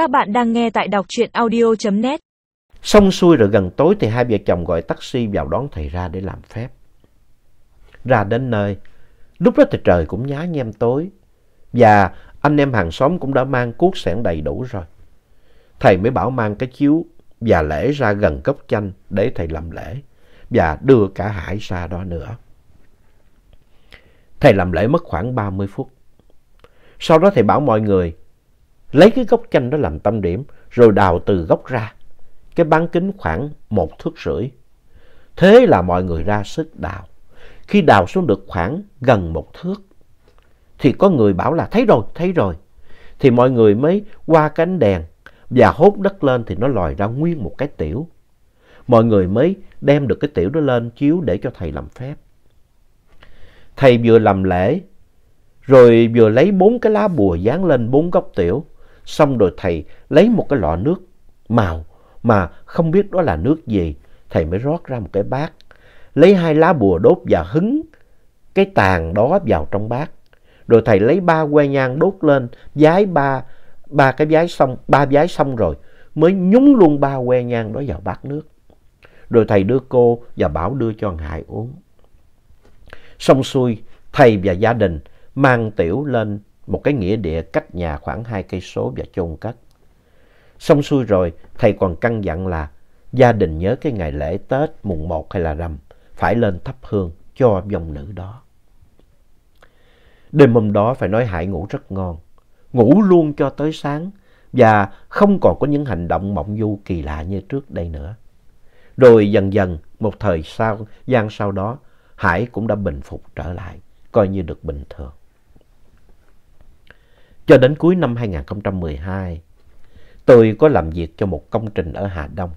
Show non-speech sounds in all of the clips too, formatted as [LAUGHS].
Các bạn đang nghe tại đọc truyện audio.net. Xong xuôi rồi gần tối thì hai vợ chồng gọi taxi vào đón thầy ra để làm phép. Ra đến nơi, lúc đó thì trời cũng nhá nhem tối. Và anh em hàng xóm cũng đã mang cuốc sẻn đầy đủ rồi. Thầy mới bảo mang cái chiếu và lễ ra gần gốc chanh để thầy làm lễ. Và đưa cả Hải ra đó nữa. Thầy làm lễ mất khoảng 30 phút. Sau đó thầy bảo mọi người lấy cái gốc chanh đó làm tâm điểm rồi đào từ gốc ra. Cái bán kính khoảng một thước rưỡi. Thế là mọi người ra sức đào. Khi đào xuống được khoảng gần một thước thì có người bảo là thấy rồi, thấy rồi. Thì mọi người mới qua cánh đèn và hốt đất lên thì nó lòi ra nguyên một cái tiểu. Mọi người mới đem được cái tiểu đó lên chiếu để cho thầy làm phép. Thầy vừa làm lễ, rồi vừa lấy bốn cái lá bùa dán lên bốn góc tiểu. Xong rồi thầy lấy một cái lọ nước màu mà không biết đó là nước gì. Thầy mới rót ra một cái bát, lấy hai lá bùa đốt và hứng cái tàn đó vào trong bát. Rồi thầy lấy ba que nhang đốt lên, giái ba, ba cái giái xong, ba giái xong rồi, mới nhúng luôn ba que nhang đó vào bát nước. Rồi thầy đưa cô và bảo đưa cho Hải uống. Xong xuôi, thầy và gia đình mang tiểu lên một cái nghĩa địa cách nhà khoảng hai cây số và chôn cất. Xong xuôi rồi, thầy còn căn dặn là gia đình nhớ cái ngày lễ Tết mùng 1 hay là rằm phải lên thắp hương cho dòng nữ đó. Đêm hôm đó phải nói Hải ngủ rất ngon, ngủ luôn cho tới sáng và không còn có những hành động mộng du kỳ lạ như trước đây nữa. Rồi dần dần, một thời sau, gian sau đó, Hải cũng đã bình phục trở lại, coi như được bình thường. Cho đến cuối năm 2012, tôi có làm việc cho một công trình ở Hà Đông.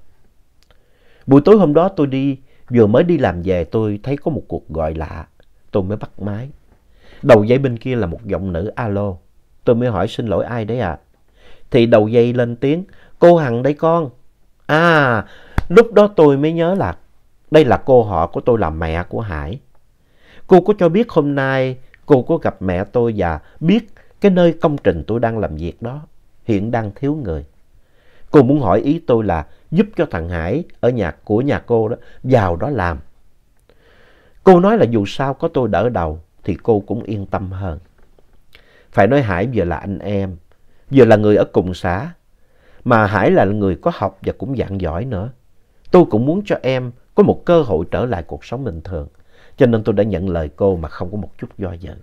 Buổi tối hôm đó tôi đi, vừa mới đi làm về tôi thấy có một cuộc gọi lạ. Tôi mới bắt máy. Đầu dây bên kia là một giọng nữ alo. Tôi mới hỏi xin lỗi ai đấy ạ? À? Thì đầu dây lên tiếng, cô Hằng đây con. À, lúc đó tôi mới nhớ là đây là cô họ của tôi là mẹ của Hải. Cô có cho biết hôm nay cô có gặp mẹ tôi và biết cái nơi công trình tôi đang làm việc đó hiện đang thiếu người. Cô muốn hỏi ý tôi là giúp cho thằng Hải ở nhà của nhà cô đó vào đó làm. Cô nói là dù sao có tôi đỡ đầu thì cô cũng yên tâm hơn. Phải nói Hải vừa là anh em, vừa là người ở cùng xã. Mà Hải là người có học và cũng dạng giỏi nữa. Tôi cũng muốn cho em có một cơ hội trở lại cuộc sống bình thường. Cho nên tôi đã nhận lời cô mà không có một chút do dự.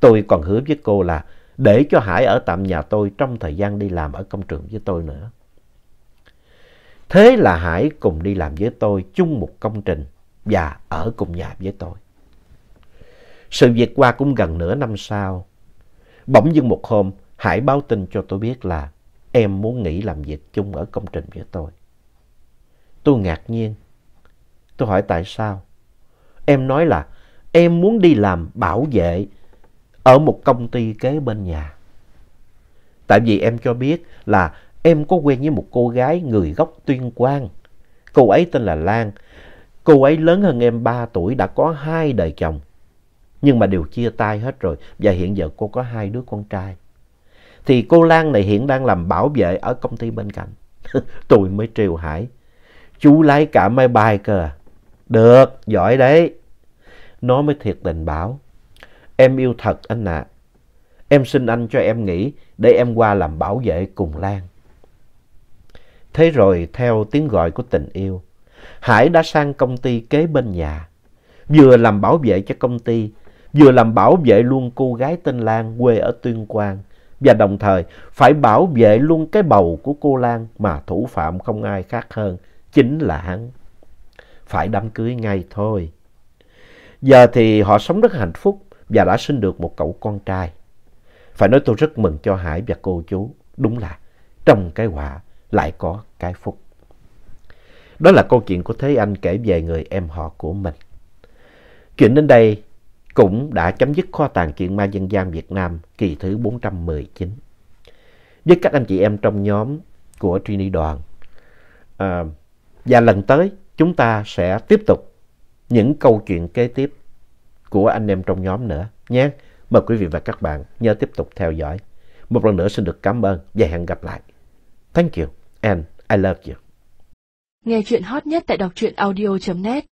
Tôi còn hứa với cô là để cho Hải ở tạm nhà tôi trong thời gian đi làm ở công trường với tôi nữa. Thế là Hải cùng đi làm với tôi chung một công trình và ở cùng nhà với tôi. Sự việc qua cũng gần nửa năm sau. Bỗng dưng một hôm, Hải báo tin cho tôi biết là em muốn nghỉ làm việc chung ở công trình với tôi. Tôi ngạc nhiên. Tôi hỏi tại sao? Em nói là em muốn đi làm bảo vệ ở một công ty kế bên nhà. Tại vì em cho biết là em có quen với một cô gái người gốc Tuyên Quang. Cô ấy tên là Lan. Cô ấy lớn hơn em 3 tuổi, đã có hai đời chồng. Nhưng mà đều chia tay hết rồi và hiện giờ cô có hai đứa con trai. Thì cô Lan này hiện đang làm bảo vệ ở công ty bên cạnh. [LAUGHS] tôi mới trêu Hải. Chú lấy cả máy bay cơ à? Được, giỏi đấy. Nó mới thiệt tình bảo. Em yêu thật anh ạ. À. Em xin anh cho em nghỉ để em qua làm bảo vệ cùng Lan. Thế rồi theo tiếng gọi của tình yêu, Hải đã sang công ty kế bên nhà. Vừa làm bảo vệ cho công ty, vừa làm bảo vệ luôn cô gái tên Lan quê ở Tuyên Quang. Và đồng thời phải bảo vệ luôn cái bầu của cô Lan mà thủ phạm không ai khác hơn, chính là hắn. Phải đám cưới ngay thôi. Giờ thì họ sống rất hạnh phúc và đã sinh được một cậu con trai. Phải nói tôi rất mừng cho Hải và cô chú. Đúng là trong cái họa lại có cái phúc. Đó là câu chuyện của Thế Anh kể về người em họ của mình. Chuyện đến đây cũng đã chấm dứt kho tàng chuyện ma dân gian Việt Nam kỳ thứ 419. Với các anh chị em trong nhóm của Trini Đoàn. À, và lần tới chúng ta sẽ tiếp tục những câu chuyện kế tiếp của anh em trong nhóm nữa nhé. Mời quý vị và các bạn nhớ tiếp tục theo dõi. Một lần nữa xin được cảm ơn và hẹn gặp lại. Thank you and I love you. Nghe chuyện hot nhất tại đọc truyện audio.net